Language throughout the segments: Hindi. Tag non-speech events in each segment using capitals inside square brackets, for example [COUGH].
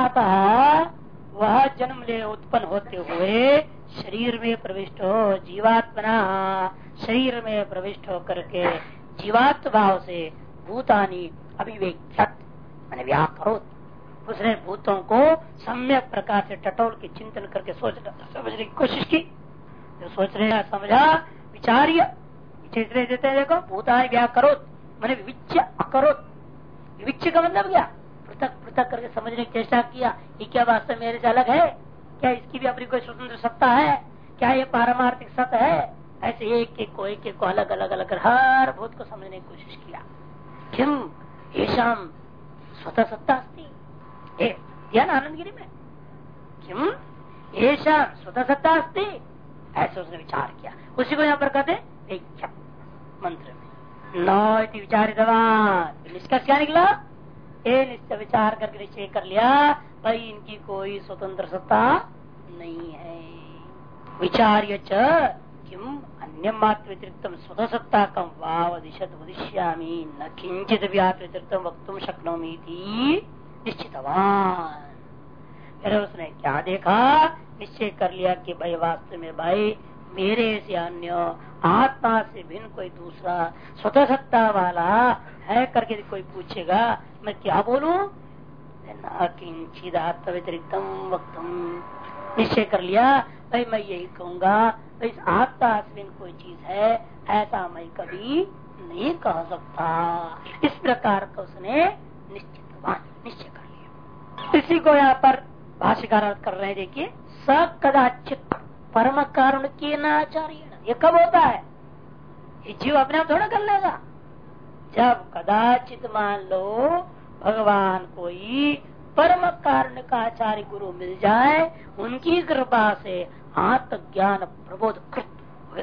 अतः वह जन्म ले उत्पन्न होते हुए शरीर में प्रविष्ट हो, जीवात्मना शरीर में प्रविष्ट हो करके जीवात्म भाव से भूतानी अभिवेक्षत मैंने व्याकरोत उसने भूतों को सम्यक प्रकार से टटोल के चिंतन करके सोच समझने की कोशिश की। जो सोच रहे हैं, समझा, विचार्य देते देखो, भूतानी व्याकरोत मैंने विविच अकरोत। विविच का मतलब क्या? पृथक पृथक करके समझने की चेष्टा किया ये क्या वास्तव मेरे से अलग है? क्या इसकी भी अपनी कोई स्वतंत्र सत्ता है? क्या ये पारमार्थिक सत्य है? ऐसे एक एक को, एक एक को अलग अलग अलग हर भूत को समझने की कोशिश किया। किम येषाम स्वतः सत्ता अस्ती। ध्यान आनंदगिरी में? किम येषाम स्वतः सत्ता अस्ती। ऐसे उसने विचार किया। उसी को यहाँ पर कहते मंत्र में। नौ निष्कर्ष क्या निकला? निश्चय विचार करके निश्चय कर लिया, भाई इनकी कोई स्वतंत्र सत्ता नहीं है। विचार्य किम अन्य मात्र व्यतिरिक्त स्वतः सत्ता कम वावदिशत वदिष्यामी, न किंचित व्यतिरिक्त वक्त शक्नोमी थी निश्चितवान। फिर उसने क्या देखा? निश्चय कर लिया कि भाई वास्तव में भाई मेरे से अन्य, आत्मा से भिन्न कोई दूसरा स्वतः सत्ता वाला है करके कोई पूछेगा, मैं क्या बोलूँ? किंचित आत्म व्यतिरिक्त वक्त निश्चय कर लिया, भाई मैं यही कहूँगा इस आत्मा से कोई चीज़ है, ऐसा मैं कभी नहीं कह सकता। इस प्रकार का उसने निश्चित निश्चय कर लिया। इसी को यहाँ पर भाष्यकार कर रहे हैं, देखिए, स कदाचित परम कारण के नाचार्य ये कब होता है? ये जीव अपने आप थोड़ा कर लेगा। जब कदाचित मान लो भगवान कोई परम कारण का आचार्य गुरु मिल जाए, उनकी कृपा से आत्म ज्ञान प्रबोध कृत।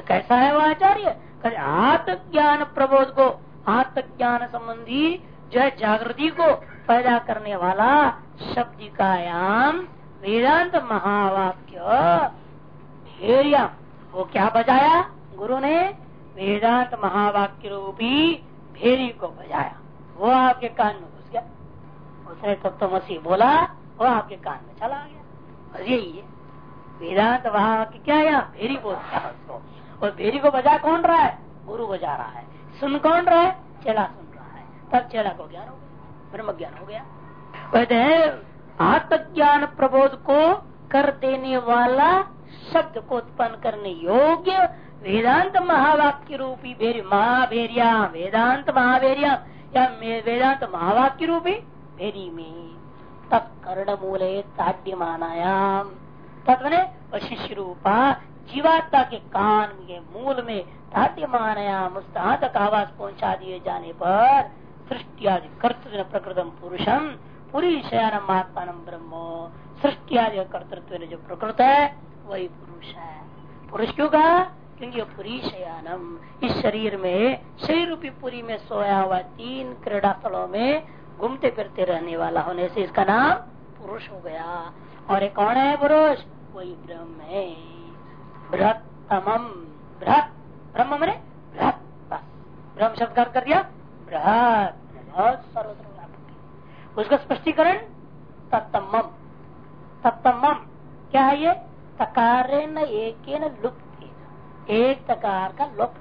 कैसा है वो आचार्य? आत्म ज्ञान प्रबोध को आत्म ज्ञान संबंधी जो है जागृति को पैदा करने वाला शब्द शब्दिकायाम वेदांत महावाक्य वो क्या बजाया? गुरु ने वेदांत महावाक्य रूपी भेरी को बजाया। वो आपके कान में घुस गया। उसने तब तो मसीह बोला, वो आपके कान में चला गया। और यही है। वेदांत की क्या यहाँ भेरी बोलता है उसको। और भेरी को बजा कौन रहा है? गुरु बजा रहा है। सुन कौन रहा है? चेला सुन रहा है। तब चेला को ज्ञान हो गया। ब्रह्म ज्ञान हो गया। कहते हैं, आत्मज्ञान प्रबोध को कर देने वाला शब्द को उत्पन्न करने योग्य वेदांत महावाक्य रूपी महाभेरिया वेदांत महाभेरिया या वेदांत महावाक्य रूपी भेरी में। तत्कर्ण मूले ताड्य मानायाम तत्वने शिष्य रूपा जीवात्मा के कान के मूल में ताड्य मानायाम उस तक आवाज़ पहुँचा दिए जाने पर सृष्टि आदि कर्तव्य प्रकृतम पुरुषम पूरी शयानम आत्मान ब्रह्म। सृष्टि आदि कर्तृत्व जो प्रकृत है वही पुरुष है। पुरुष क्यों कहा? क्योंकि पुरी शयानम। इस शरीर में शरीर रूपी पुरी में सोया हुआ तीन क्रीड़ा स्थलों में घूमते फिरते रहने वाला होने से इसका नाम पुरुष हो गया। और एक कौन है पुरुष? वही ब्रह्म है। बृहत्तम बृहत। ब्रह्म मरे? बृहत। ब्रह्म शब्द कर दिया? बृहत। बहुत सर्वत्र उसका स्पष्टीकरण तत्तम तत्तम क्या है ये? तकारे एक लुप्त। एक प्रकार का लोप।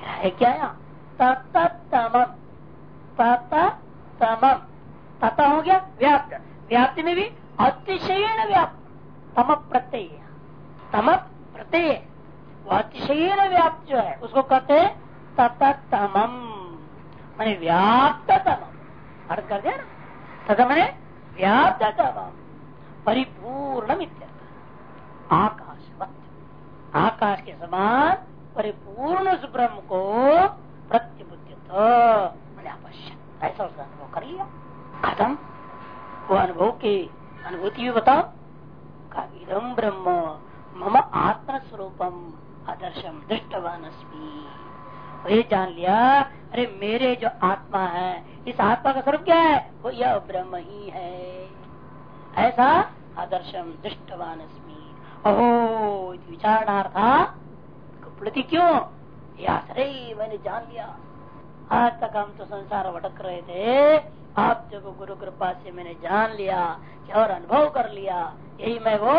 है क्या यहाँ? ततम ततम तत हो गया व्याप्त। व्याप्ति में भी अतिशय व्याप्त। तम प्रत्यय। तम प्रत्यय। वो अतिशय व्याप्त जो है, उसको कहते हैं ततम मैंने व्याप्त तम अर्थ कर दिया ना? तथा मैंने व्याप्त तम परिपूर्ण आकाश आकाश के समान परिपूर्ण उस ब्रह्म को प्रत्युबुद्ध आवश्यक ऐसा उसका अनुभव कर लिया खत्म वो अनुभव की अनुभूति भी बताओ। का इदम ब्रह्म, मम आत्म स्वरूपम आदर्शम दृष्टवान ये जान लिया, अरे मेरे जो आत्मा है, इस आत्मा का स्वरूप क्या है? वो यह ब्रह्म ही है। ऐसा? आदर्शम दृष्टवान अहो विचारणार्था कुप्लति क्यों अरे मैंने जान लिया। आज तक हम तो संसार भटक रहे थे। आप जब गुरु कृपा से मैंने जान लिया, और अनुभव कर लिया। यही मैं वो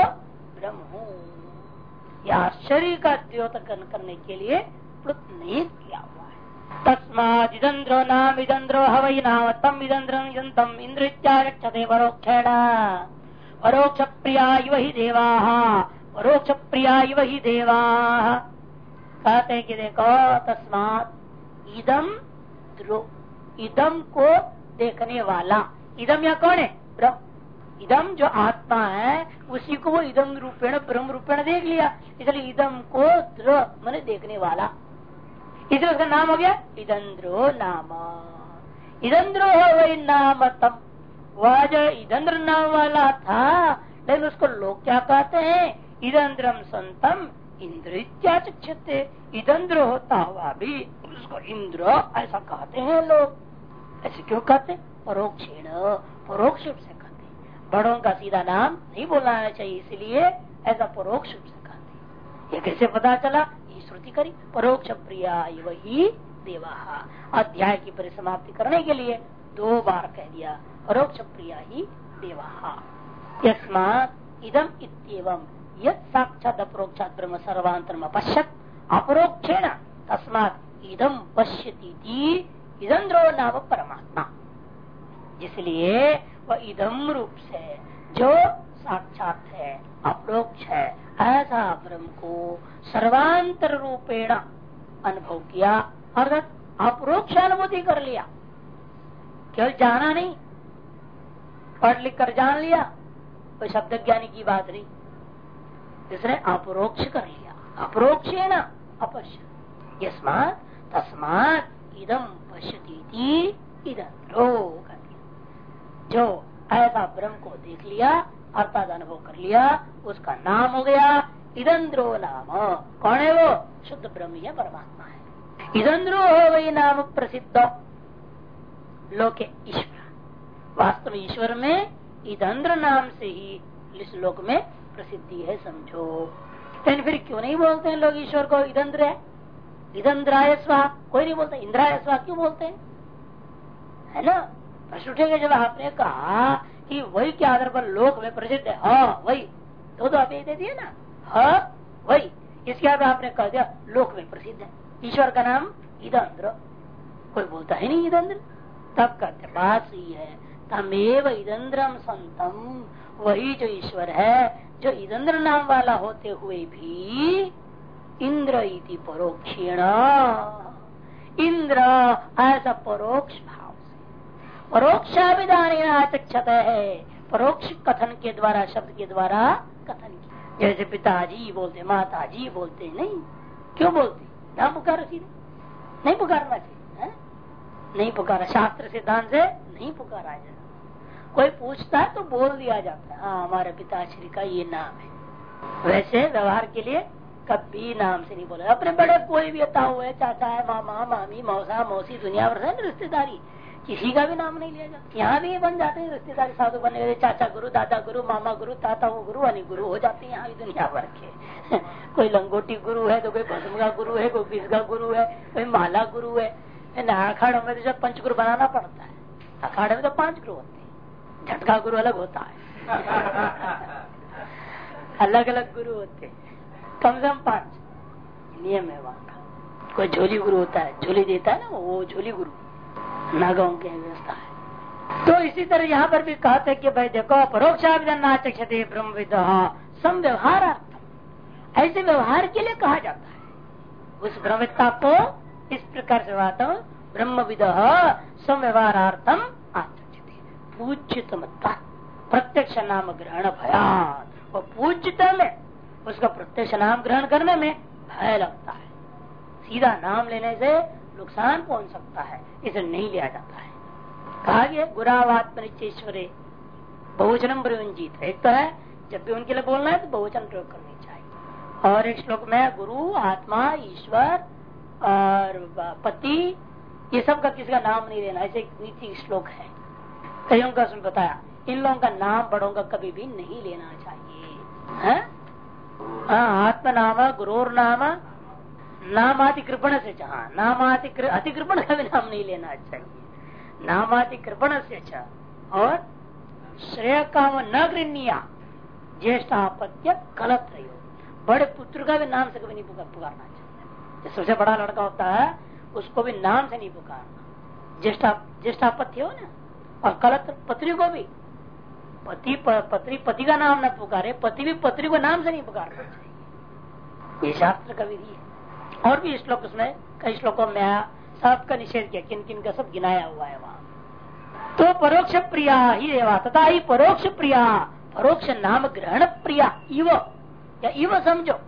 ब्रह्म हूँ। या आश्चर्य का द्योतकन करने के लिए प्लुत नहीं किया हुआ है। तस्मादिद्रो नाम इदंद्रो हवई नाम तम इदंद्रम इदंतम इंद्र इत्यागछते परोक्षेण परोक्ष प्रिया वही देवा परोक्ष प्रिया वही देवा। कहते हैं कि देखो, तस्मात इदम इदम को देखने वाला। इदम या कौन है? ब्रह्म। इदम जो आत्मा है, उसी को वो इदम रूपेण, ब्रह्म रूपेण देख लिया। इसलिए इदम को द्र, मैंने देखने वाला। इसलिए उसका नाम हो गया इदंद्रो नाम। इदंद्रो हो वही नाम तम। वह जो इदंद्र नाम वाला था। लेकिन उसको लोग क्या कहते हैं? इदंद्रम संतम इंद्र इत्याचते इदंद्र होता हुआ भी उसको इंद्र ऐसा कहते हैं लोग। ऐसे क्यों कहते? परोक्षेण, परोक्ष रूप से कहते बड़ों का सीधा नाम नहीं बोलना चाहिए, इसलिए ऐसा परोक्ष रूप से कहते ये कैसे पता चला? ये श्रुति करी, परोक्ष प्रिया वही देवा। अध्याय की परिसमाप्ति करने के लिए दो बार कह दिया परोक्ष प्रिया ही देवा इदम इतम यद साक्षात अपरोक्षात ब्रह्म सर्वांतर पश्यत अपरोक्षेण तस्मात इदम पश्यती इदंद्रो नाम परमात्मा। इसलिए वह इदम रूप से जो साक्षात है, अप्रोक्ष है, ऐसा ब्रह्म को सर्वांतर रूपेण अनुभव किया, अर्थात अप्रोक्ष अनुभूति कर लिया। केवल जाना नहीं? पढ़ लिख कर जान लिया कोई शब्द ज्ञानी की बात नहीं। जिसने अपरोक्ष कर लिया। अप्रोक्ष है ना? अपश्य। यस्मात, तस्मात इदम पश्यती जो ऐसा ब्रह्म को देख लिया, अर्थात अनुभव कर लिया, उसका नाम हो गया इदंद्रो नाम। कौन है वो? शुद्ध ब्रह्म परमात्मा है। इदंद्रो हो वही नाम प्रसिद्ध। लोके ईश्वर। वास्तव में ईश्वर में इधंद्र नाम से ही इस लोक में प्रसिद्धि है, समझो। लेकिन फिर क्यों नहीं बोलते हैं लोग ईश्वर को, इदंद्र है? इदंद्राय स्वा, कोई नहीं बोलता, इंद्राय स्वा क्यों बोलते हैं? है ना? प्रश्न उठेगा जब आपने कहा कि वही के आधार पर लोक में प्रसिद्ध है। हाँ वही। तो तो अभी दे दिए ना? हाँ वही। इसके आधार आपने कह दिया, लोक में प्रसिद्ध है। ईश्वर का नाम इदंद्र। कोई बोलता है नहीं इदंद्र। तब कहते बात सही है तमेव इदंद्रम संतम। वही जो ईश्वर है, जो इदंद्र नाम वाला होते हुए भी इंद्र इति परोक्षेण। इंद्र ऐसा परोक्ष भाव से। परोक्षाभिधान आचक्षत है। परोक्ष कथन के द्वारा, शब्द के द्वारा कथन किया। जैसे पिताजी बोलते, माताजी बोलते, नहीं? क्यों बोलते? नाम पुकार नहीं पुकारना चाहिए। नहीं पुकारा। शास्त्र सिद्धांत से नहीं पुकारा जाए कोई पूछता है तो बोल दिया जाता है। हाँ हमारे पिताश्री का ये नाम है। वैसे व्यवहार के लिए कभी नाम से नहीं बोला। अपने बड़े कोई भी आता हुआ है चाचा है, मामा, मामी, मौसा, मौसी, दुनिया भर से रिश्तेदारी। किसी का भी नाम नहीं लिया जाता। यहाँ भी बन जाते हैं रिश्तेदारी साधु बने हुए चाचा गुरु, दादा गुरु, मामा गुरु, ताता वो गुरु, अनि गुरु हो जाते हैं यहाँ भी दुनिया भर के। [LAUGHS] कोई लंगोटी गुरु है तो कोई भस्म का गुरु है, कोई बीस का गुरु है, कोई माला गुरु है। अखाड़ों में तो जब पंच गुरु बनाना पड़ता है, अखाड़े में तो पाँच गुरु होते हैं। झटका गुरु अलग होता है। अलग अलग गुरु होते कम से कम पाँच। नियम है वहाँ का। कोई झोली गुरु होता है, झोली देता है ना, वो झोली गुरु। नागों की व्यवस्था है। तो इसी तरह यहाँ पर भी कहते हैं कि भाई देखो परोक्षाभिजन्नाचक्षते ब्रह्म विद व्यवहार ऐसे व्यवहार के लिए कहा जाता है। उस ब्रह्मविद्ता को इस प्रकार से बात ब्रह्म विद सम व्यवहारार्थम आचक्षते पूज्यतमता प्रत्यक्ष नाम ग्रहण भयान वो पूज्यता में, उसका प्रत्यक्ष नाम ग्रहण करने में भय लगता है। सीधा नाम लेने से नुकसान पहुँच सकता है, इसे नहीं लिया जाता है। कहा गया गुरावात्मनिश्वरे बहुवचनम प्रयोजित एक तो है, जब भी उनके लिए बोलना है तो बहुवचन प्रयोग करनी चाहिए। और एक श्लोक में, गुरु, आत्मा, ईश्वर और पति, ये सब का किसी का नाम नहीं लेना, ऐसे नीति श्लोक है। कईयों का उसमें बताया, इन लोगों का नाम बड़ों का कभी भी नहीं लेना चाहिए। है? आत्मा नाम गुरु नाम नामातिकृपण से जहाँ नामातिकृ अतिकृपण का भी नाम नहीं लेना चाहिए। नामादि कृपण से और श्रेय काम न गृहणीया ज्येष्ठ आपत्य गलत रही बड़े पुत्र का भी नाम से कभी नहीं पुकारना सबसे बड़ा लड़का होता है, उसको भी नाम से नहीं पुकारना। ज्येष्ठ ज्येष्ठापत्य हो ना? और कलत पत्नी को भी। पति पत्नी पति का नाम न पुकारे, पति भी पत्नी को नाम से नहीं पुकारना चाहिए। ये शास्त्र का विधि है। और भी श्लोक उसमें, कई श्लोकों में आया सबका निषेध किया किन किन का सब गिनाया हुआ है वहाँ। तो परोक्ष प्रिया ही रेवा तथा ही परोक्ष प्रिया, परोक्ष नाम ग्रहण प्रिया, इव। या इव समझो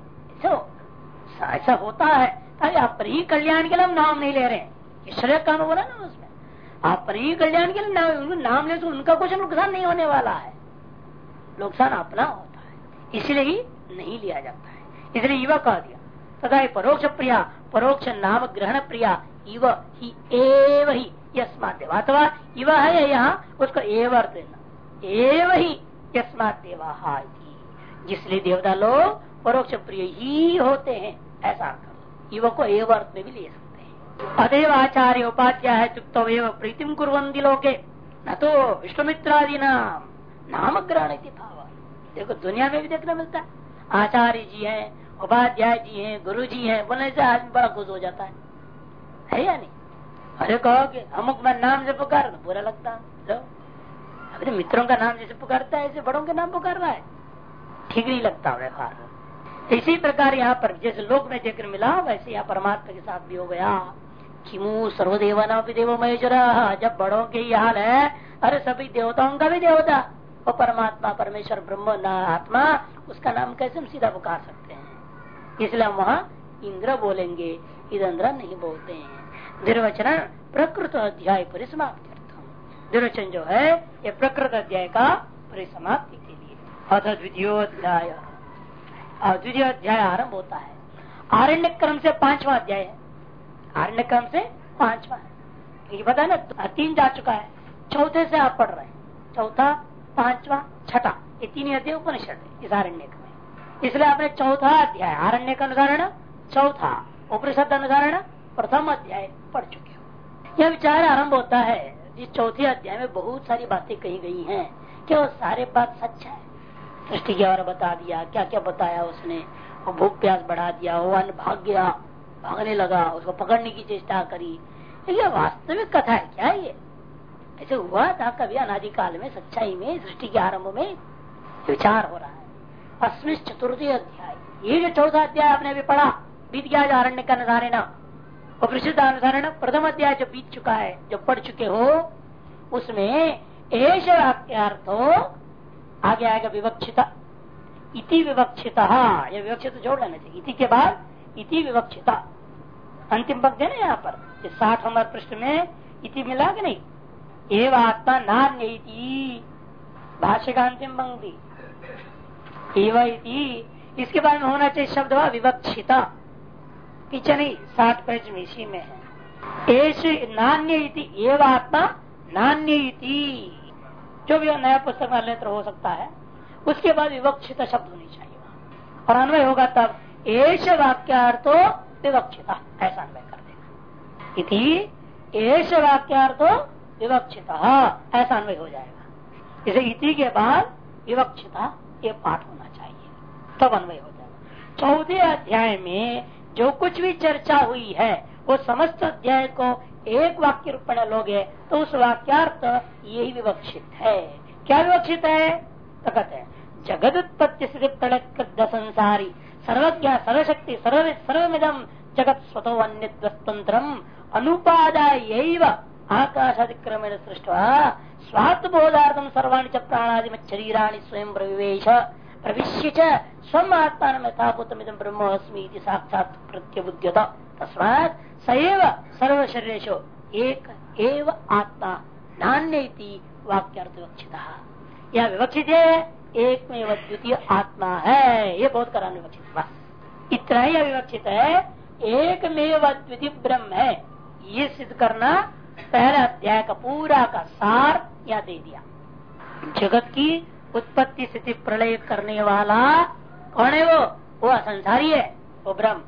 ऐसा होता है। अपने ही कल्याण के लिए हम नाम नहीं ले रहे हैं। श्रेय का बोला ना उसमें? अपने ही कल्याण के लिए नाम, नाम ले तो उनका कुछ नुकसान नहीं होने वाला है। नुकसान अपना होता है। इसलिए ही नहीं लिया जाता है। इसलिए युवा कह दिया तथा परोक्ष प्रिया परोक्ष नाम ग्रहण प्रिया इव ही एव ही यस्मात देवा अथवा इव है यहाँ उसको एव अर्थ देना। एव ही देवा जिसलिए देवता लोग परोक्ष प्रिय ही होते हैं ऐसा अर्थ युवा को एव अर्थ में भी ले सकते हैं। अतएव आचार्य उपाध्याय है चुप्त प्रीतिम कुरंदी लोके। न तो विष्णुमित्रादि नाम नाम ग्रहण भाव देखो, दुनिया में भी देखने मिलता है। आचार्य जी है, उपाध्याय जी है, गुरु जी है बोलने से आदमी बड़ा खुश हो जाता है। है या नहीं? अरे, कहो कि अमुक मैं नाम से पुकार, बुरा लगता अरे, मित्रों का नाम जैसे पुकारता है, ऐसे बड़ों के नाम पुकार रहा है। ठीक नहीं लगता व्यवहार। इसी प्रकार यहाँ पर जैसे लोक में ज़िक्र मिला, वैसे यहाँ परमात्मा के साथ भी हो गया। किमु सर्वदेव नाम देव महेश्वर, जब बड़ों के ही हाल है, अरे सभी देवताओं का भी देवता। वो परमात्मा, परमेश्वर, ब्रह्म आत्मा, उसका नाम कैसे हम सीधा पुकार सकते हैं? इसलिए हम वहाँ इंद्र बोलेंगे इधर नहीं बोलते हैं। निर्वचन प्रकृत अध्याय परिसमाप्ति निर्वचन जो है, ये प्रकृत अध्याय का परिसमाप्ति के लिए। अथ द्वितीयोध्याय द्वितीय अध्याय आरंभ होता है। आरण्य क्रम से पांचवा अध्याय है। आरण्य क्रम से पांचवा। है ये पता ना तीन जा चुका है। चौथे से आप पढ़ रहे हैं। चौथा, पांचवा, छठा। ये तीन अध्याय उपनिषद है, इस आरण्य में। इसलिए आपने चौथा अध्याय आरण्य का अनुदाहरण चौथा उपनिषद अनुदाहरण प्रथम अध्याय पढ़ चुके हो। यह विचार आरंभ होता है। जिस चौथे अध्याय में बहुत सारी बातें कही गई हैं कि वो सारे बात सच्चा है। सृष्टि के बारे बता दिया। क्या क्या बताया उसने? वो भूख प्यास बढ़ा दिया, वो अन्न भाग गया, भागने लगा, उसको पकड़ने की चेष्टा करी। ये वास्तविक कथा है क्या ये? ऐसे हुआ था कभी अनादिकाल में, सच्चाई में, सृष्टि के आरंभ में, विचार हो रहा है। अस्मिन चतुर्थी अध्याय। ये जो चौथा अध्याय आपने अभी पढ़ा, बीत गया आरण्य का नजारे उपनिषद अनुसारण, प्रथम अध्याय जो बीत चुका है, जो पढ़ चुके हो, उसमें एश वाक्यार्थो आगे आएगा विवक्षित। इति विवक्षित यह विवक्षित जोड़ लेना चाहिए। इति के बाद इति विवक्षित। अंतिम पंक्ति है ना यहाँ पर? साठ नंबर पृष्ठ में इति मिला कि नहीं? एवं आत्मा नान्य भाष्य का अंतिम पंक्ति। एवं इसके बारे में होना चाहिए शब्द विवक्षिता। पीछे नहीं, साठ पेज में इसी में है। नान्य एवं आत्मा नान्य जो भी नया पुस्तक में लेत्र हो सकता है, उसके बाद विवक्षित शब्द होनी चाहिए। और अन्वय होगा तब एश वाक्यार्थो विवक्षिता। ऐसा अन्वय कर देगा। इति एश वाक्यार्थो विवक्षित। ऐसा अन्वय हो जाएगा। इसे इति के बाद विवक्षिता ये पाठ होना चाहिए। तब अन्वय हो जाएगा। चौथे अध्याय में जो कुछ भी चर्चा हुई है, वो समस्त अध्याय को एक वाक्य रूप में लोगे तो उस वाक्यार्थ यही विवक्षित है। क्या विवक्षित है? तो कहते हैं। जगत उत्पत्ति स्थिति संसारी, सर्वज्ञ, सर्वशक्ति, सर्व सर्वमिदम जगत स्वतो अन्य स्वतंत्र अनुपादाय आकाशादिक्रमेण सृष्ट स्वात्बोधार्थम सर्वाणी च प्राणादि शरीराणी स्वयं प्रविवेश। प्रविश्य स्वम आत्मा यथाभूतमिदम ब्रह्मस्मी साक्षात प्रत्यबुद्यत तस्मात सएव सर्व शरीर एक एव आत्मा नान्य वाक्यर्थ विवक्षित यह विवक्षित है एक में द्वितीय आत्मा है, ये बहुत करा विवक्षित। बस इतना ही अविवक्षित है एक में द्वितीय ब्रह्म है। ये सिद्ध करना पहला अध्याय का पूरा का सार या दे दिया। जगत की उत्पत्ति स्थिति प्रलय करने वाला कौन है वो? वो असंसारी है, वो ब्रह्म।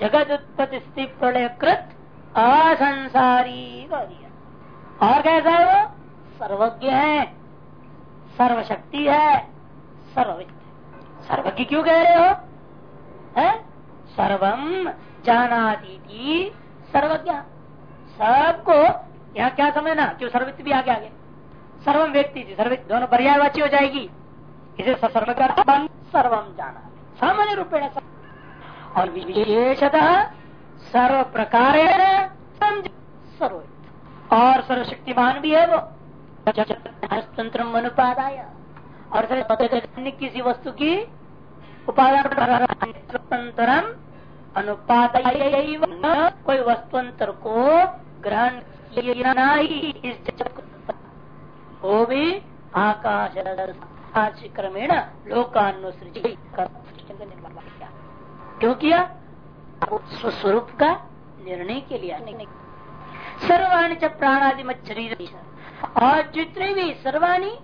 जगत उत्पत्ति स्थिति प्रलय कृत असंसारी और कैसा है वो सर्वज्ञ है। सर्वशक्ति है। सर्वविद सर्वज्ञ क्यों कह रहे हो? है? सर्वम जानाती थी सर्वज्ञ। सबको यहाँ क्या समझना? क्यों सर्वित भी आगे आगे? सर्वम व्यक्ति थी सर्वित दोनों पर्यायवाची हो जाएगी। इसे सर्वज्ञ सर्वम जाना सामान्य रूपेण और विशेषतः सर्व प्रकार सर्व और सर्वशक्तिमान भी है वो। तंत्र अनुपादाय और किसी वस्तु की उपादान स्वतंत्रम अनुपात कोई वस्तुअंतर को ग्रहण इस वो भी आकाश क्रमेण लोकानुसृजी क्यों किया? स्वस्वरूप का निर्णय के लिए सर्वाणी च प्राणादि मच्छरीर और जितने भी सर्वाणी,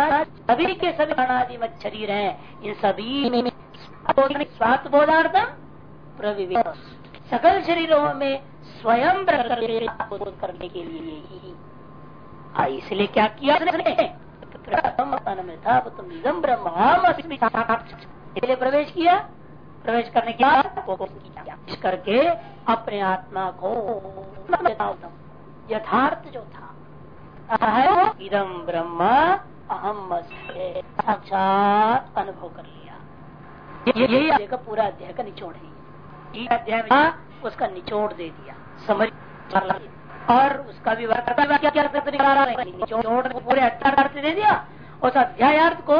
सभी के सभी प्राणादि मच्छरीर हैं, इन सभी में स्वास्थ्य बोधार्थम प्रविवेक। सकल शरीरों में स्वयं बोध करने के लिए ही इसलिए क्या किया था तुम इसलिए प्रवेश किया। प्रवेश करने के बाद करके अपने आत्मा को यथार्थ जो था इदम ब्रह्म अहम साक्षात अनुभव कर लिया। यही का पूरा अध्याय का निचोड़ है। अध्याय उसका निचोड़ दे दिया। समझ और उसका भी निचोड़ पूरे अर्थ दे दिया। उस अध्यायार्थ को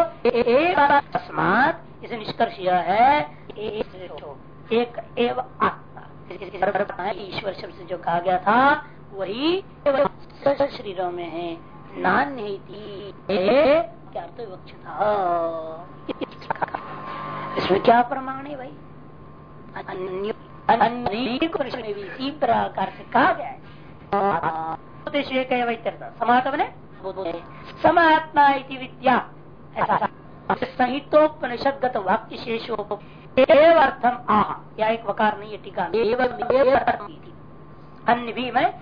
अस्मात इसे निष्कर्ष यह है एक एव आत्मा। ईश्वर शब्द से जो कहा गया था, वही शरीरों में है। नान क्या तो इसमें क्या प्रमाण है भाई? इसी प्रकार से कहा गया है। समातव ने समात्मा विद्या। ऐसा। संहितोपनिषदगत वाक्य शेषो अर्थम आह। या एक वकार नहीं है टीका अन्य भी मैं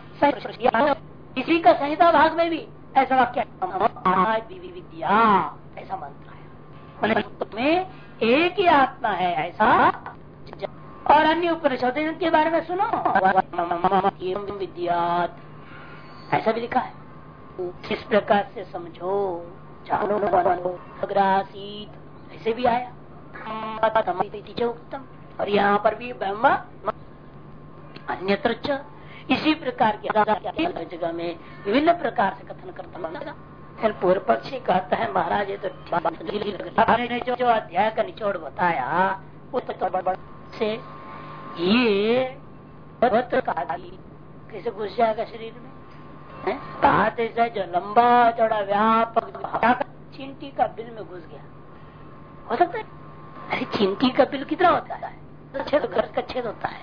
इसी का संहिता भाग में भी ऐसा वाक्य विद्या ऐसा मंत्र है। में एक ही आत्मा है, ऐसा? और अन्य उपनिषद के बारे में सुनो। विद्या ऐसा भी लिखा है। किस प्रकार से समझो, जानो ऐसे भी आया। उत्तम और यहाँ पर भी ब्रह्म अन्यत्र इसी प्रकार की जगह में विभिन्न प्रकार से कथन करता फिर पूर्व पक्षी कहता है महाराज ये तो जो, जो अध्याय का निचोड़ बताया वो तो से ये कैसे घुस जाएगा शरीर में? कहाते से जो लंबा चौड़ा व्यापक चिंटी का बिल में घुस गया। हो सकता है? अरे चिंटी का बिल कितना होता है? छेद का छेद होता है।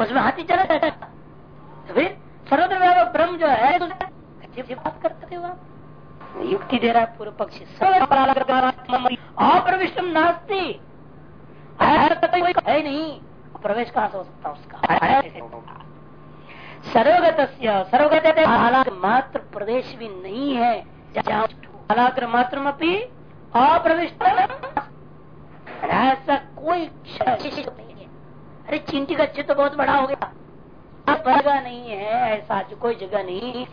उसमें हाथी चला जाता तो फिर सर्वत्र ब्रह्म जो है तो बात करते हो आप युक्ति दे रहा है पूर्व पक्षी अप्रविष्टम नास्ती। है नहीं। प्रवेश कहाँ से हो सकता उसका? सर्वगत सर्वगत हालात मात्र प्रदेश भी नहीं है। हालात मात्र अप्रविष्ट ऐसा कोई नहीं है। अरे चिंटी का चित्त बहुत बड़ा हो गया। जगह नहीं है, ऐसा कोई जगह नहीं।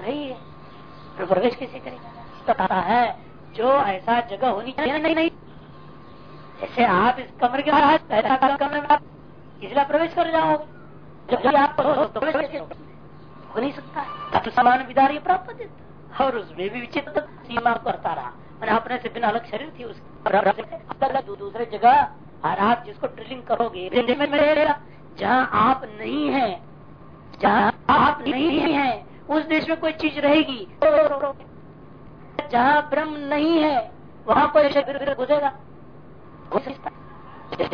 रही है। तो प्रवेश कैसे करेगा? तो है, जो ऐसा जगह होनी चाहिए, नहीं नहीं। जैसे आप इस कमरे के ऐसा कमरे में आप इसलिए प्रवेश कर जाओगे। जब आप तो हो नहीं सकता। तब समान विदार प्राप्त और उसमें भी विचित्र सीमा करता रहा। मैंने अपने से बिना अलग शरीर थी उसकी। दूसरे जगह और आप जिसको ड्रिलिंग करोगे जहाँ आप नहीं है, जहाँ आप नहीं है, उस देश में कोई चीज़ रहेगी। जहाँ ब्रह्म नहीं है, वहाँ कोई शरीर गुजरेगा।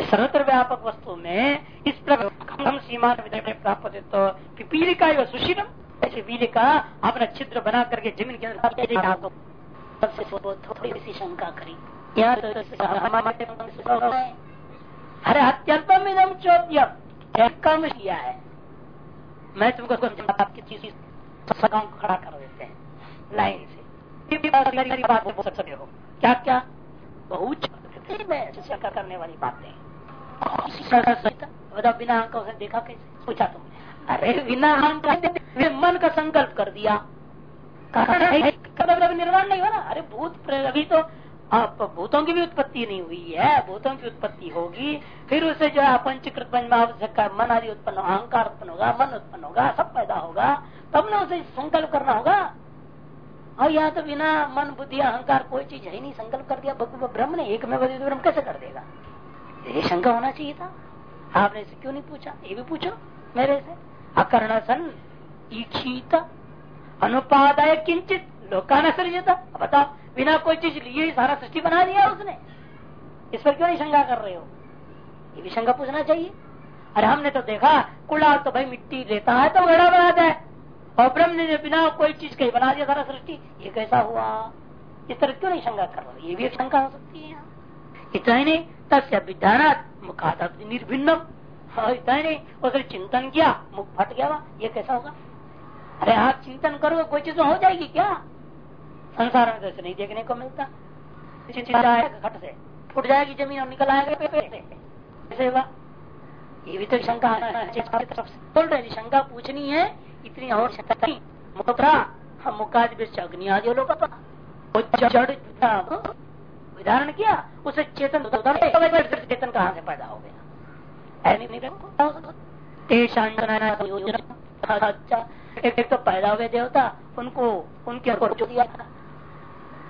सर्वत्र व्यापक वस्तु में इस प्रकार सीमा प्राप्त तो पीलिका सुशीलम, ऐसे पीलिका अपना छिद्र बना करके ज़मीन के अंदर सबसे थोड़ी सी शंका करी। अरे अत्यंतम इदम चौद्यम कम किया है? मैं तुमको आपकी चीज़ सगाओं को खड़ा कर देते हैं। लाइन से। बात बोल सकते हो। क्या क्या बहुत करने वाली बातें बिना अंक देखा कैसे? पूछा तुमने। अरे बिना अंक मन का संकल्प कर दिया। निर्माण नहीं हो ना अरे भूत अभी तो आप भूतों की भी उत्पत्ति नहीं हुई है, भूतों की उत्पत्ति होगी, फिर उसे जो है पंचकृत मन आदि उत्पन्न अहंकार उत्पन्न होगा, मन उत्पन्न होगा, सब पैदा होगा, तब ना उसे संकल्प करना होगा। और यहाँ तो बिना मन, बुद्धि, अहंकार कोई चीज़ है नहीं, संकल्प कर दिया ब्रह्म ने, एक में ब्रह्म कैसे कर देगा? ये शंका होना चाहिए था। आपने इसे क्यों नहीं पूछा? ये भी पूछो, मेरे से। अकर्ण सन ईक्षित, अनुपादाय किंचित लोका न सृजता बताओ बिना कोई चीज़ लिए सारा सृष्टि बना दिया उसने। इस पर क्यों नहीं शंका कर रहे हो? ये भी शंका पूछना चाहिए। अरे हमने तो देखा कुड़ा तो भाई मिट्टी लेता है तो बड़ा बनाता है और ब्रह्म ने बिना कोई चीज़ कहीं बना दिया सारा सृष्टि। ये कैसा हुआ? इस तरह क्यों नहीं शंका कर रहे ये भी एक शंका हो सकती है इतना ही नहीं तस्य विधानात मुखात निर्भिन्नम। हाँ, इतना ही नहीं उसने चिंतन किया मुख फट गया ये कैसा होगा? अरे आप चिंतन करो कोई चीज़ हो जाएगी क्या? संसार में तो नहीं देखने को मिलता। घट से। फुट जाएगी ज़मीन और निकल आएगा कैसे हुआ? ये भी तो शंका बोल रहे शंका पूछनी है, इतनी और शंका हम मुकाद अग्नि आदि लोग उदाहरण किया, उसे चेतन चेतन कहाँ से पैदा हो गया? अच्छा एक तो पैदा हुए देवता, उनको, उनके दिया था।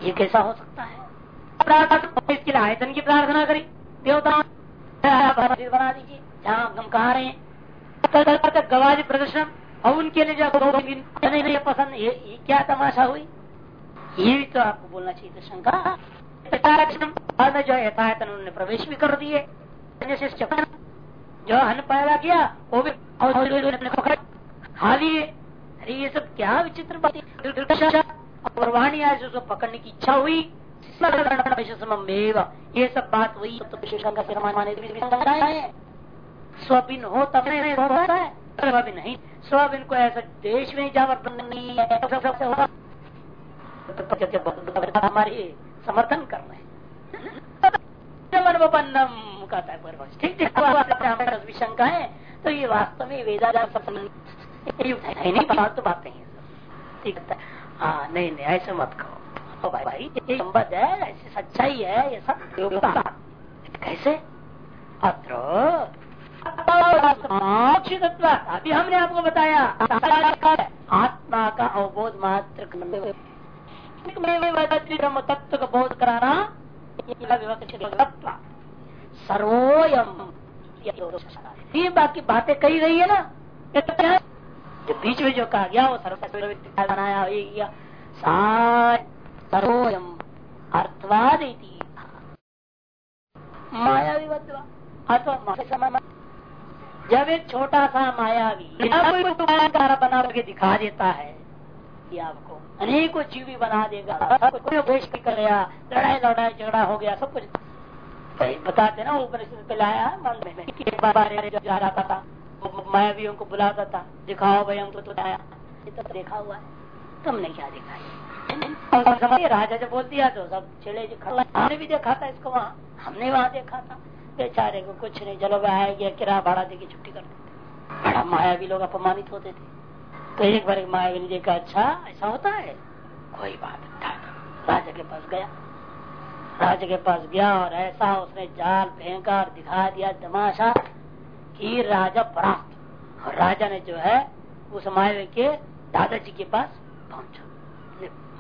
ये कैसा हो सकता है? इसके लिए आयतन की प्रार्थना करी। देवता बना दीजिए जहाँ हम कहा रहे हैं। गवाज प्रदर्शन और उनके लिए जब नहीं नहीं पसंद ये, ये क्या तमाशा हुई? ये भी तो आपको बोलना चाहिए था शंका। में जो यथायतन उन्होंने प्रवेश भी कर दिए। जो अन्न पैदा किया वो भी लिए अरे ये सब क्या विचित्र बात और वाणी आज उसको पकड़ने की इच्छा हुई ये सब बात हुई तो स्वपिन हो तब स्वबिन नहीं। स्वबिन को ऐसा देश में जावर नहीं है हमारे समर्थन कर रहे हैं कहता है ठीक ठीक शंका है तो ये वास्तव में वेदा नहीं, बात तो बातें ठीक है हाँ नहीं नहीं, ऐसे मत कहो। तो भाई भाई ये संबद्ध है, ऐसे सच्चाई है, ये सब कैसे? अत्र। अभी हमने आपको बताया, आत्मा का अवबोध मात्र ब्रह्म तत्व का बोध कराना सर्वोयम। ये बाकी बातें कही गई है ना? जो बीच में जो कहा गया, वो सर्व बनाया गया सर्वोयम अर्थवाद मायावी अथवा जब एक छोटा सा मायावी बना के दिखा देता है ये आपको अनेकों जीवी बना देगा कोई करेगा लड़ाई लड़ाई, झगड़ा हो गया, सब कुछ। बताते ना ऊपर लाया मन में जा रहा था मायावियों को बुलाता था। दिखाओ भाई, हमको तो आया तो देखा हुआ है। तुमने क्या दिखाई राजा जब बोल दिया तो सब चिड़े हमने भी देखा था इसको वहाँ। हमने वहाँ देखा था। बेचारे को कुछ नहीं। चलो वह आया गया किराया भाड़ा दे छुट्टी कर देते बड़ा मायावी लोग अपमानित होते थे। तो एक बार मायावी ने देखा अच्छा ऐसा होता है? कोई बात राजा के पास गया। राजा के पास गया और ऐसा उसने जाल, फेंका और दिखा दिया, तमाशा। कि राजा परास्त। राजा ने जो है, उस मायावी के दादाजी के पास पहुँचा।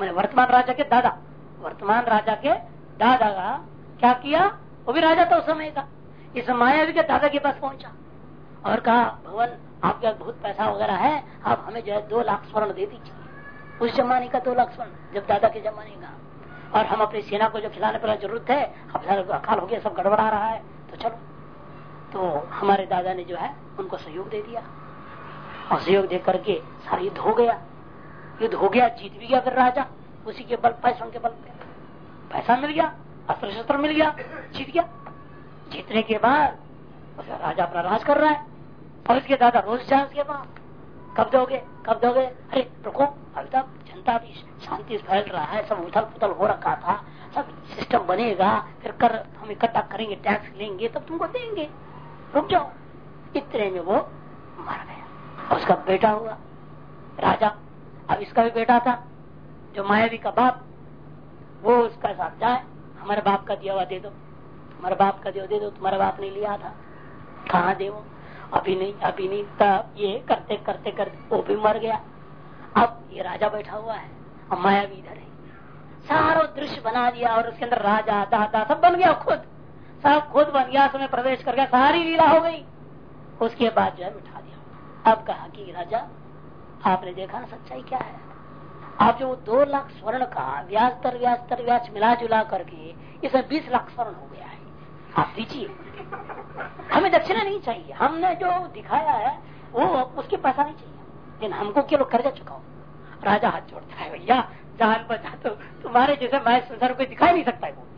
मैंने वर्तमान राजा के दादा। वर्तमान राजा के दादा का क्या किया? वो भी राजा था उस समय का। इस मायावी के दादा के पास पहुँचा और कहा, भगवान, आपके बहुत पैसा वगैरह है, आप हमें जो है दो लाख स्वर्ण दे दीजिए। उस जमाने का दो लाख स्वर्ण, जब दादा के जमाने का। और हम अपनी सेना को जो खिलाने पर ज़रूरत है अब अकाल हो गया, सब गड़बड़ा रहा है तो चलो। तो हमारे दादा ने जो है उनको सहयोग दे दिया। और सहयोग दे करके सारा युद्ध हो गया। युद्ध हो गया, जीत भी गया फिर राजा। उसी के बल, पैसों के बल पे। पैसा मिल गया अस्त्र शस्त्र मिल गया, जीत गया। जीतने के बाद राजा अपना राज कर रहा है। और उसके दादा रोज जाए उसके पास। कब दोगे? कब दोगे? अरे, रुको अभी तक जनता भी शांति फैल रहा है। सब उथल पुथल हो रखा था। सब सिस्टम बनेगा। फिर कर, हम इकट्ठा करेंगे टैक्स लेंगे, तब तुमको देंगे। रुक जाओ। इतने में वो मर गया। उसका बेटा हुआ। राजा। अब इसका भी बेटा था। जो मायावी का बाप, वो उसका साथ जाए। हमारे बाप का दिया हुआ दे दो। हमारे बाप का दिया दे दो। तुम्हारे बाप ने लिया था। कहा दे वो? अभी नहीं अभी नहीं। तब ये करते करते करते वो भी मर गया। अब ये राजा बैठा हुआ है। अब माया भी इधर है। सारो दृश्य बना दिया और उसके अंदर राजा दादा सब बन गया खुद। सब खुद बन में प्रवेश कर गया, सारी लीला हो गई। उसके बाद जो है बिठा दिया। अब कहा कि, राजा, आपने देखा ना सच्चाई क्या है? आप जो दो लाख स्वर्ण का व्याज तर व्याज तर व्याज मिला जुला करके इसमें बीस लाख स्वर्ण हो गया है। आप दीजिए। हमें दक्षिणा नहीं चाहिए। हमने जो दिखाया है, वो उसके पैसा नहीं चाहिए। लेकिन हमको केवल कर्जा चुकाओ। राजा हाथ जोड़ता है, भैया, जान बचा तो तुम्हारे जैसे मैं संसार को दिखाई नहीं सकता है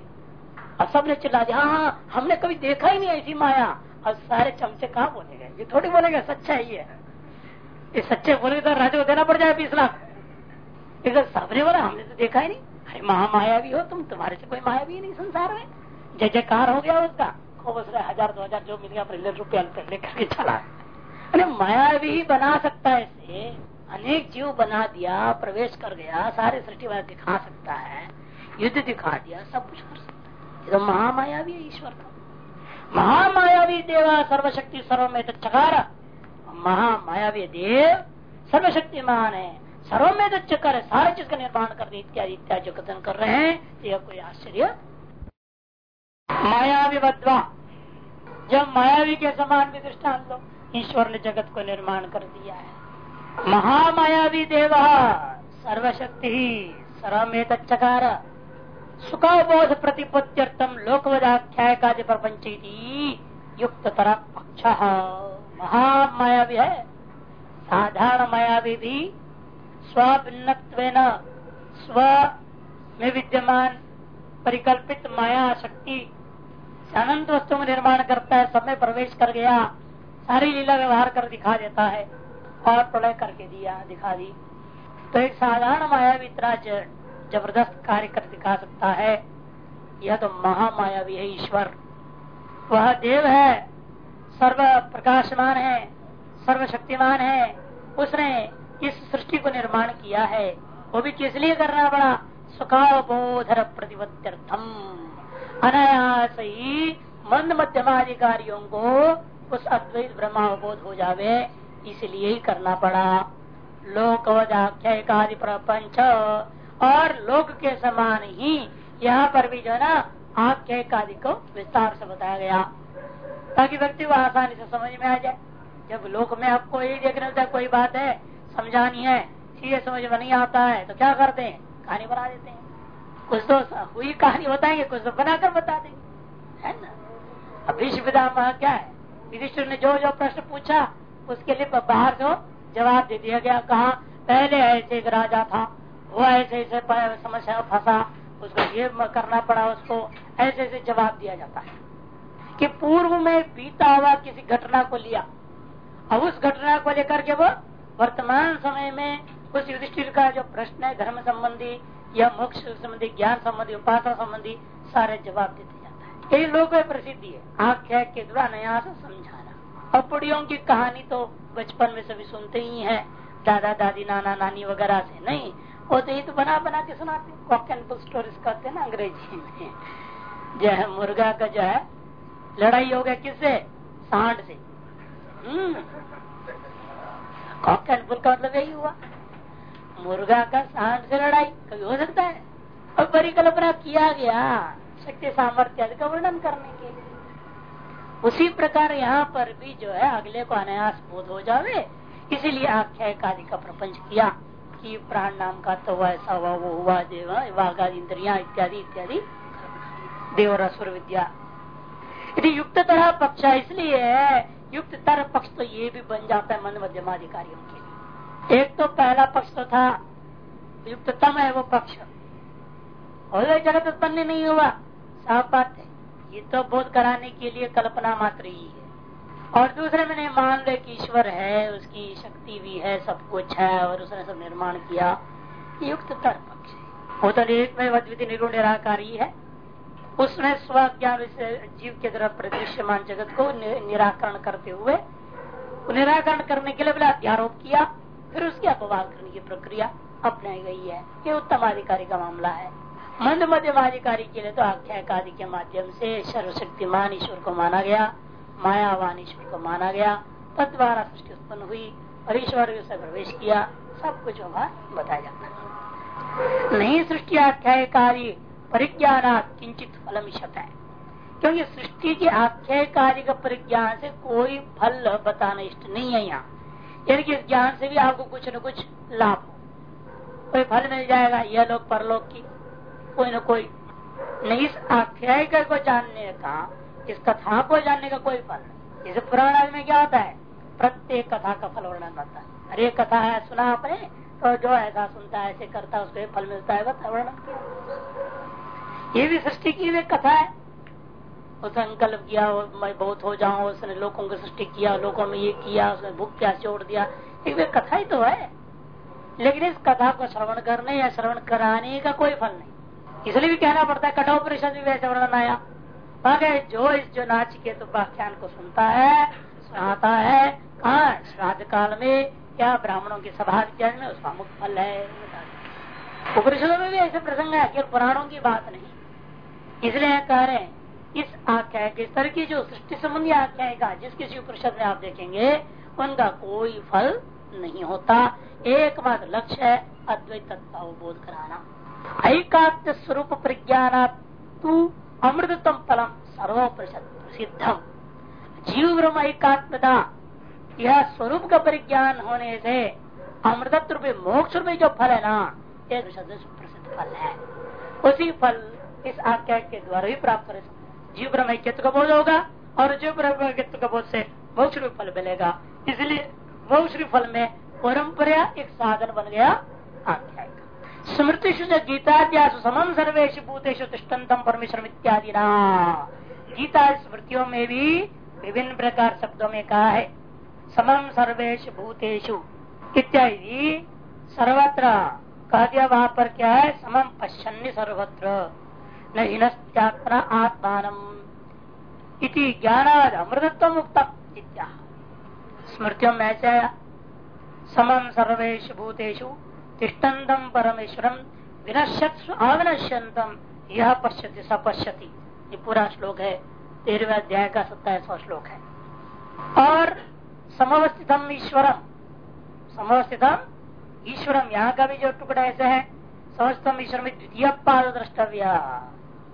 अब सबने चिल्ला दिया हाँ हाँ हमने कभी देखा ही नहीं ऐसी माया। और सारे चमचे कहाँ बोलेंगे ये थोड़ी बोलेंगे सच्चा ही है। ये सच्चे बोले तो राजा को देना पड़ जाए बीस लाख। इधर सबने बोला, हमने तो देखा ही नहीं। अरे महामाया भी हो, तुम तुम्हारे से कोई माया भी नहीं संसार में। जय जयकार हो गया उसका। खूब उसने हज़ार, दो हज़ार जो मिल गया अपने रुपया लेकर के चला। अरे माया भी बना सकता है इसे। अनेक जीव बना दिया, प्रवेश कर गया, सारे सृष्टि वाला दिखा सकता है, युद्ध दिखा दिया, सब कुछ कर सकता ये तो महामाया भी है ईश्वर का महामायावी देवा सर्वशक्ति सर्व में चकार महामायावी देव सर्वशक्तिमान है सर्व में चकर सारे चीज़ का निर्माण करने इत्यादि इत्यादि जो कथन कर रहे हैं यह कोई आश्चर्य मायावी बदवा जब मायावी के समान भी दृष्टान लो ईश्वर ने जगत को निर्माण कर दिया है महामायावी देव सर्वशक्ति ही सर्वमेत चकार सुखबोध प्रतिपत्त्यर्थम लोकवदाख्याय का प्रपंच युक्त तरह पक्ष। महामायावी है। साधारण माया भी भी स्विन्न स्व में विद्यमान परिकल्पित माया शक्ति अनंत वस्तु में निर्माण करता है समय प्रवेश कर गया। सारी लीला व्यवहार कर दिखा देता है और प्रलय करके दिया, दिखा दी। तो एक साधारण मायावी इतना ज़बरदस्त कार्य कर दिखा सकता है। यह तो महामायावी है, ईश्वर। वह देव है। सर्व प्रकाशमान है, सर्वशक्तिमान है। उसने इस सृष्टि को निर्माण किया है। वो भी किस लिए करना पड़ा? सुखावबोधर प्रतिपत्यर्थम अनायास ही मंद मध्यमाधिकारियों को उस अद्वैत ब्रह्मावबोध हो जावे, इसलिए ही करना पड़ा। लोकवदाख्यादि प्रपंच और लोक के समान ही यहाँ पर भी जो है ना आख्यायिकादि को विस्तार से बताया गया। ताकि व्यक्ति को आसानी से समझ में आ जाए। जब लोक में आपको यही देखने होता है कोई बात है, समझानी है सीधे समझ में नहीं आता है तो क्या करते हैं? कहानी बना देते हैं। कुछ तो हुई कहानी बताएँगे, कुछ तो बनाकर बता देंगे। है ना? अब विश्व पितामह क्या है? युधिष्ठिर ने जो जो प्रश्न पूछा, उसके लिए बाहर जो जवाब दे दिया गया। कहा, पहले ऐसे एक राजा था वो ऐसे ऐसे समस्या में फंसा, उसको ये करना पड़ा, उसको ऐसे ऐसे जवाब दिया जाता है कि पूर्व में बीता हुआ किसी घटना को लिया। अब उस घटना को लेकर के वो वर्तमान समय में उस युधिष्ठिर का जो प्रश्न है, धर्म संबंधी या मोक्ष संबंधी, ज्ञान संबंधी, उपासना संबंधी, सारे जवाब देते जाता है। यही लोग प्रसिद्धि है। आख्या के द्वारा नया समझाना। और पुड़ियों की कहानी तो बचपन में सभी सुनते ही है। दादा, दादी, नाना, नानी वगैरह से नहीं। वो तो ये तो बना बना के सुनाते कॉक एंड स्टोरीज कहते हैं ना अंग्रेज़ी में। जो है मुर्गा का जो है। लड़ाई हो गया किससे? सांड से। कॉक एंड का मतलब यही हुआ। मुर्गा का सांड से लड़ाई। कभी हो सकता है? और परिकल्पना किया गया। शक्ति, सामर्थ्य का वर्णन करने के लिए। उसी प्रकार यहाँ पर भी जो है, अगले को अनायास बोध हो जावे। इसीलिए आख्याय आदि का प्रपंच किया। कि प्राण नाम का तो ऐसा हुआ, वो हुआ, देव वाघ इंद्रिया इत्यादि इत्यादि। देवर असुर विद्या। यदि युक्त तरह पक्ष इसलिए युक्त तरह पक्ष तो ये भी बन जाता है मन मध्यमाधिकारियों के लिए। एक तो पहला पक्ष तो था, युक्ततम है वो पक्ष। और जगत उत्पन्न नहीं हुआ, साफ़ बात है। ये तो बोध कराने के लिए कल्पना मात्र ही है। और दूसरे में नहीं, मान ले कि ईश्वर है, उसकी शक्ति भी है, सब कुछ है, और उसने सब निर्माण किया युक्त तर्क पक्ष वो तो एक में अद्वितीय निर्गुण निराकारी है। उसने स्व ज्ञान जीव के तरफ़ प्रदृश्यमान जगत को निराकरण करते हुए निराकरण करने के लिए बोले, अध्यारोप किया, फिर उसकी अपवाद करने की प्रक्रिया अपनाई गई है। ये उत्तम अधिकारी का मामला है। मंद मध्यम अधिकारी के लिए तो आख्यायिक के माध्यम से सर्वशक्तिमान ईश्वर को माना गया। मायावान ईश्वर को माना गया। तद्वारा सृष्टि उत्पन्न हुई और ईश्वर से प्रवेश किया। सब कुछ वहाँ बताया जाता नहीं, सृष्टि आख्यायकारी परिज्ञान किंचित फल मिशत है क्योंकि सृष्टि के आख्यायकारी का परिज्ञान से कोई फल बताना इष्ट नहीं है यहाँ। यानी कि ज्ञान से भी आपको कुछ न कुछ लाभ कोई फल मिल जाएगा, यह लोग परलोक की। कोई न कोई। नहीं, इस आख्यायिका को जानने का इस कथा को जानने का कोई फल नहीं। जैसे पुराण में क्या होता है? प्रत्येक कथा का फल वर्णन होता है। अरे कथा है, सुना आपने तो जो ऐसा सुनता है, ऐसे करता है, उसको फल मिलता है वर्णन किया। ये भी सृष्टि की हुई कथा है। उस संकल्प किया मैं बहुत हो जाऊँ, उसने लोगों को सृष्टि किया, लोगों में ये किया, उसने भूख प्यास छोड़ दिया। एक कथा ही तो है। लेकिन इस कथा को श्रवण करने या श्रवण कराने का कोई फल नहीं। इसलिए भी कहना पड़ता है कठोर परिषद भी वैसे वर्णन आया। आगे जो इस जो नाच के तो व्याख्यान को सुनता है, सुनाता है, कहा श्राद्ध काल में क्या ब्राह्मणों की सभा में उसका मुख्य फल है? उपनिषदों में भी ऐसे प्रसंग है केवल पुराणों की बात नहीं। इसलिए कह रहे हैं, इस आख्याय के स्तर की जो सृष्टि संबंधी आख्याय का जिस किसी उपनिषद में आप देखेंगे, उनका कोई फल नहीं होता। एकमात्र लक्ष्य है अद्वैत तत्व बोध कराना। ऐकात्म स्वरूप प्रज्ञान तू अमृतत्म फलम सर्वोपनिषद सिद्धम। जीव ब्रह्म एकात्मता। यह स्वरूप का परिज्ञान होने से अमृतत्व रूपी मोक्ष रूपी जो फल है ना एक प्रसिद्ध फल है। उसी फल इस आख्याय के द्वारा ही प्राप्त कर। जीव ब्रह्म का बोध होगा और जीव ब्रह्म का बोध से मोक्ष फल मिलेगा। इसलिए मोक्ष फल में परंपरा एक साधन बन गया आख्याय स्मृति गीताद्यासु समम सर्वेश भूतेषु तिष्टतम परमेश्वर इत्यादि गीता स्मृतियों में भी विभिन्न प्रकार शब्दों में कहा है समम सर्वेश भूतेषु। इत्यादि सर्वत्र कह दिया वहाँ पर क्या है समम पश्चन्य सर्वत्र। न हिनस्त्यात्मना आत्मान। इति ज्ञानाद अमृतत्व मुक्त स्मृतियों में ऐसे समम सर्वेश भूतेषु। तिष्टम परमेश्वरम विनश्यत्सु अविनश्यंतम यह पश्यति सपश्यति ये पूरा श्लोक है। तेरहवें अध्याय का सत्ताईसवा श्लोक है। और समवस्थितम ईश्वरम समवस्थितम ईश्वरम यहाँ का भी जो टुकड़ा ऐसे है समस्तम ईश्वर में द्वितीय पाद द्रष्टव्य।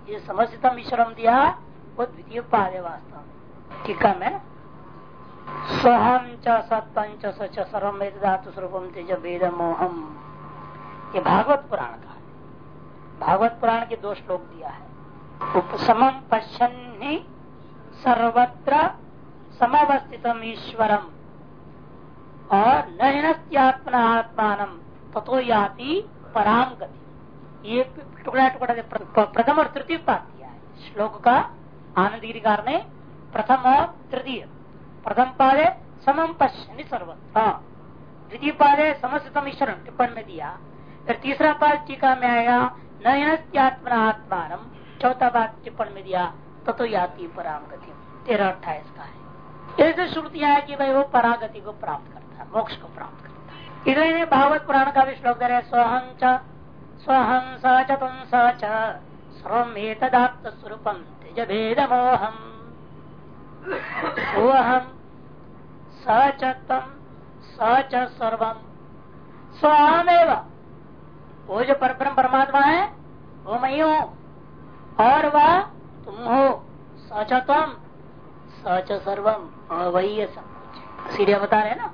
ये समझतम ईश्वरम दिया, वो द्वितीय पाद है वास्तव ठीक है, मैं? स्वहम च सत्पंच सर्वम धातु स्वरूपम तेज वेद मोहम ये भागवत पुराण का है। भागवत पुराण के दो श्लोक दिया है। उपसमम पश्चन्नी सर्वत्र समवस्थितम ईश्वरम। और नत्यात्मना आत्मान तथो याति पराम गति। ये टुकड़ा टुकड़ा प्रथम और तृतीय पाठ दिया है। श्लोक का आनंद गिरिकार ने प्रथम और तृतीय। प्रथम पाद समम पश्चिमी सर्वत्र। हाँ। द्वितीय पाद समस्तम ईश्वर टिप्पण में दिया। फिर तीसरा पाद टीका में आया नयनत्यात्मना आत्मान चौथा पाद टिप्पण में दिया तो, तो याति पराम गति तेरह अट्ठाईस का है। ऐसे श्रुतियाँ है कि भाई वो परागति को प्राप्त करता है मोक्ष को प्राप्त करता है। इसलिए भागवत पुराण का भी श्लोक दे रहे स्वहं स्वहं स च तुम तेज भेद मोहम सोहम स च तम स च सर्वम स्वहमेव वो जो परब्रह्म परमात्मा है, वो मैं हूँ और वह तुम हो। सच तम सच सर्वम वही है सब सीढ़िया बता रहे ना?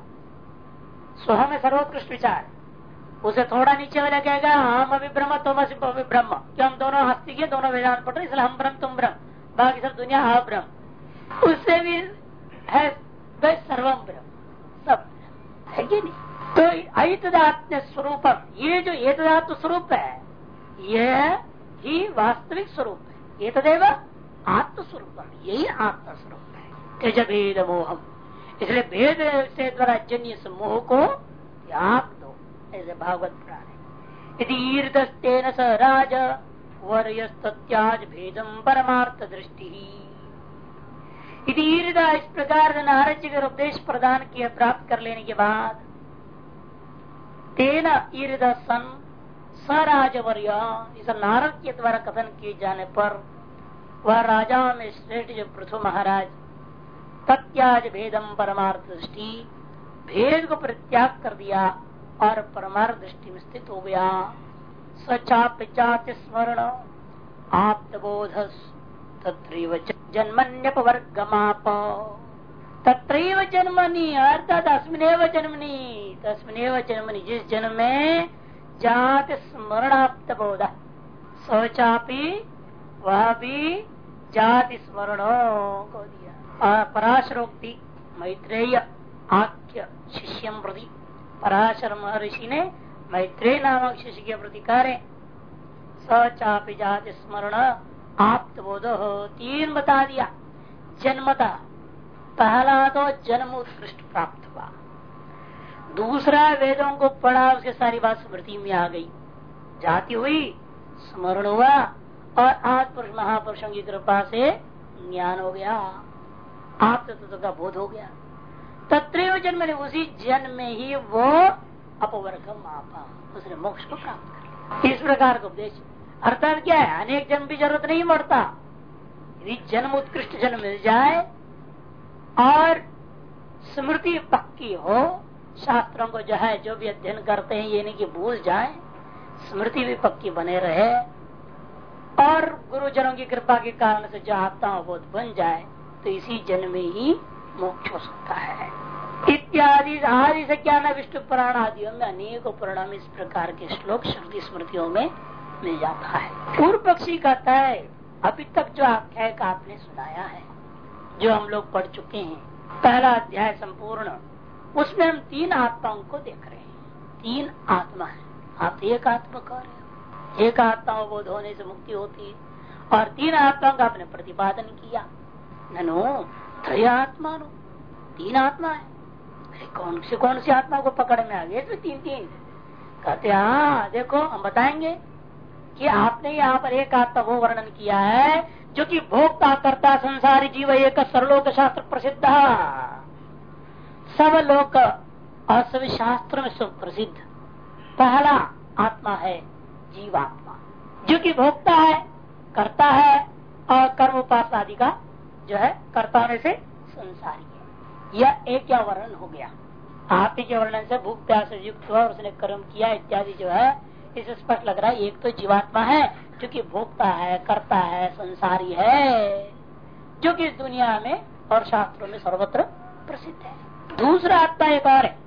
स्वहम है सर्वोत्कृष्ट विचार। उसे थोड़ा नीचे वाला कहेगा, हम अभी ब्रह्म, तुम अभी ब्रह्म। क्यों हम दोनों हस्ती के दोनों वेदांत पढ़ रहे इसलिए हम ब्रह्म, तुम ब्रह्म। बाकी सब दुनिया हा ब्रह्म। उससे भी है सर्वम ब्रह्म। सब है नहीं? तो ऐतदात्म स्वरूप ये जो एतदात्म स्वरूप है यह ही वास्तविक स्वरूप है। ये तदेव आत्म स्वरूप यही आत्म स्वरूप है। तेज भेद मोहम इसलिए भेद से द्वारा जन्य समूह को त्याग दो, ऐसे भागवत प्राण है। स राज वर्यस्त्याज भेदम परमार्थ दृष्टि। इस प्रकार नारद जी का उपदेश प्रदान किया, प्राप्त कर लेने के बाद तेना ईरद सन सराजवर्य इस नारद के द्वारा कथन किए जाने पर वह राजा में श्रेष्ठ जो पृथु महाराज, तत्याज भेदम परमार्थ दृष्टि भेद को परित्याग कर दिया और परमार्थ दृष्टि में स्थित हो गया। सचाप स्मरण आत्मबोध तत्र जन्मन्यपवर्गमाप। तत्रैव जन्मनी अर्थात अस्मिनेव जन्मनी तस्मिनेव जन्मनी जिस जन्म में जात स्मरणाप्त बोध सोचापी वह भी जाति स्मरण को दिया पराशरोक्ति मैत्रेय आख्य शिष्यम प्रति पराशर महर्षि ने मैत्रेय नामक शिष्य के प्रति कार्य सचापी जाति स्मरण आप बोध तीन बता दिया जन्मता पहला तो जन्म उत्कृष्ट प्राप्त हुआ। दूसरा वेदों को पढ़ा, उसके सारी बात स्मृति में आ गई। जाति हुई स्मरण हुआ और आज पुरुष महापुरुषों की कृपा से ज्ञान हो गया आप तत्व का बोध हो गया। तत्व जन्म ने उसी जन्म में ही वो अपवर्गम आपा, उसने मोक्ष को प्राप्त कर इस प्रकार का उपदेश। अर्थात क्या है? अनेक जन्म की ज़रूरत नहीं पड़ता। यदि जन्म उत्कृष्ट जन्म मिल जाए और स्मृति पक्की हो, शास्त्रों को जो है, जो भी अध्ययन करते हैं, ये नहीं कि भूल जाए, स्मृति भी पक्की बने रहे। और गुरुजनों की कृपा के कारण से जो आत्मा बोध बन जाए तो इसी जन्म में ही मोक्ष हो सकता है। इत्यादि आदि से क्या न विष्णु पुराण आदियों में, अनेकों पुराण इस प्रकार के श्लोक श्रुति स्मृतियों में मिल जाता है। पूर्व पक्षी कहता है, अभी तक जो आख्याय का आपने सुनाया है जो हम लोग पढ़ चुके हैं, पहला अध्याय संपूर्ण, उसमें हम तीन आत्माओं को देख रहे हैं। तीन आत्मा है। आप एक आत्मा कह रहे हो। एक आत्मा बोध होने से मुक्ति होती है और तीन आत्माओं का आपने प्रतिपादन किया। ननो त्रय आत्मा नो। तीन आत्मा है। कौन से, कौन सी आत्मा को पकड़ में आ गए तो तीन तीन? कहते हाँ देखो, हम बताएँगे कि आपने यहाँ पर एक आत्मा वो वर्णन किया है जो कि भोक्ता करता संसारी जीव एक सर्वलोक शास्त्र प्रसिद्ध सब लोक और सभी शास्त्र में सुप्रसिद्ध। पहला आत्मा है जीवात्मा। जो कि भोक्ता है, करता है और कर्म उपास आदि का जो है कर्ता में से संसारी है। यह एक क्या वर्णन हो गया। आप ही के वर्णन से भूख, प्यास, युक्त हुआ और उसने कर्म किया, इत्यादि जो है इसे स्पष्ट लग रहा है, एक तो जीवात्मा है, जो कि भोगता है, करता है, संसारी है, जो कि इस दुनिया में और शास्त्रों में सर्वत्र प्रसिद्ध है। दूसरा आत्मा एक और है,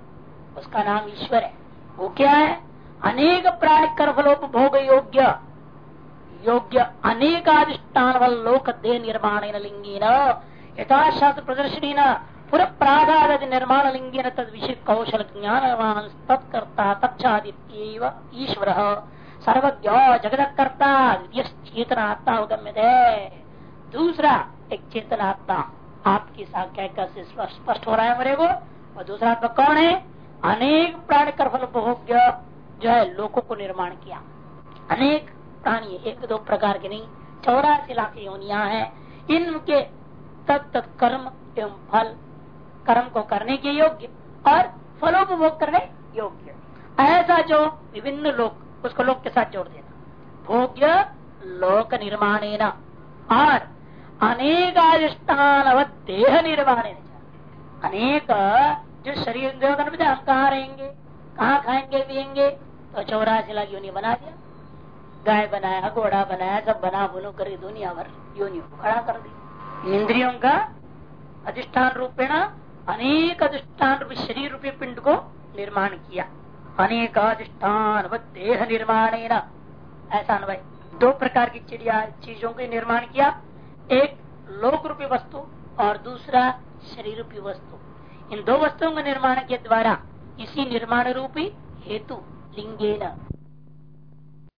उसका नाम ईश्वर है। वो क्या है? अनेक प्राणी कर्फलोपभोग योग्य योग्य अनेकाधिष्ठान लोक दे निर्माण लिंगी न यथाशास्त्र प्रदर्शनी न पुर प्रागाद निर्माण लिंगी तद विषय कौशल ज्ञान तत्कर्ता तत्दित्य ईश्वर सर्वज्ञ जगत कर्ता चेतना आत्मा गम्य दूसरा, एक चेतना आत्मा आपकी साख्या कैसे स्पष्ट हो रहा है मेरे को। और दूसरा आत्मा कौन है? अनेक प्राणी कर्फल भोग्य जो है लोगों को निर्माण किया। अनेक प्राणी, एक दो प्रकार के नहीं, चौरासी लाख योनिया है। इनके तत्त कर्म एवं फल कर्म को करने के योग्य और फलोपभोग करने योग्य। ऐसा जो विभिन्न लोक उसको लोक के साथ जोड़ देना। भोग्य लोक निर्माण और अनेक अधिष्ठान देह निर्माण अनेक जो शरीर हम कहाँ रहेंगे, कहाँ खाएँगे, पियेंगे? तो चौरासी लाख योनि बना दिया। गाय बनाया, घोड़ा बनाया, सब बना बुनो कर दुनिया भर। योनि खड़ा कर दी इंद्रियों का अधिष्ठान रूपेण अनेक अधिष्ठान रूपी शरीर रूपी पिंड को निर्माण किया। अनेकाधिष्ठान देह निर्माण ऐसा अनुभव दो प्रकार की चिड़िया चीज़ों के निर्माण किया। एक लोक रूपी वस्तु और दूसरा शरीर रूपी वस्तु। इन दो वस्तुओं के निर्माण के द्वारा इसी निर्माण रूपी हेतु लिंगे